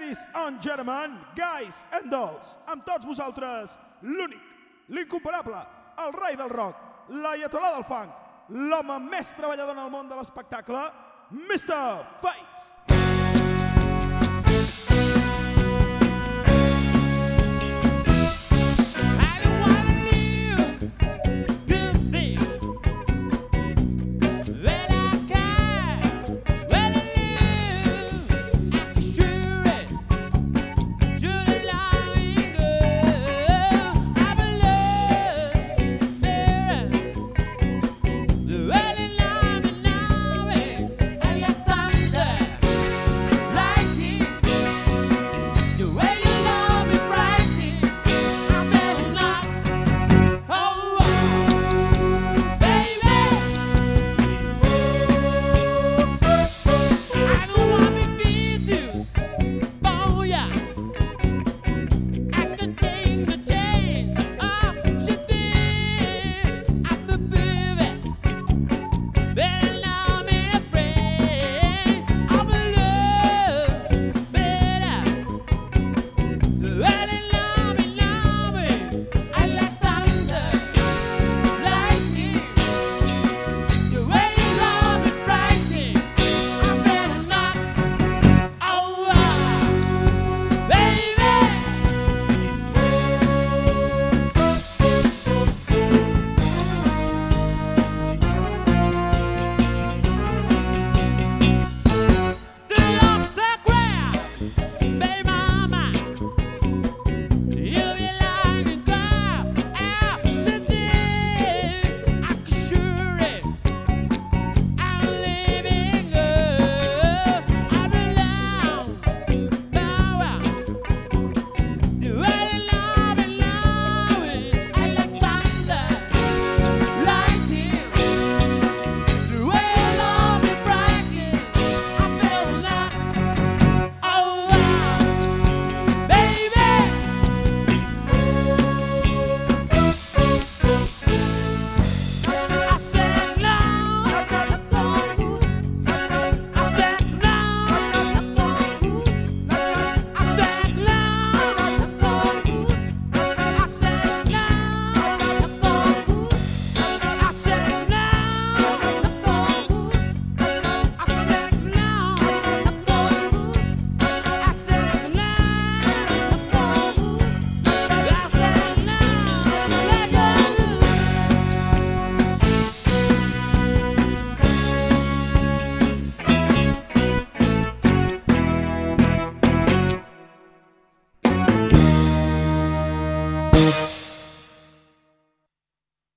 Ladies and gentlemen, guys and dolls, amb tots vosaltres, l'únic, l'incomparable, el rei del rock, l'aiatolà del funk, l'home més treballador en el món de l'espectacle, Mr. Face.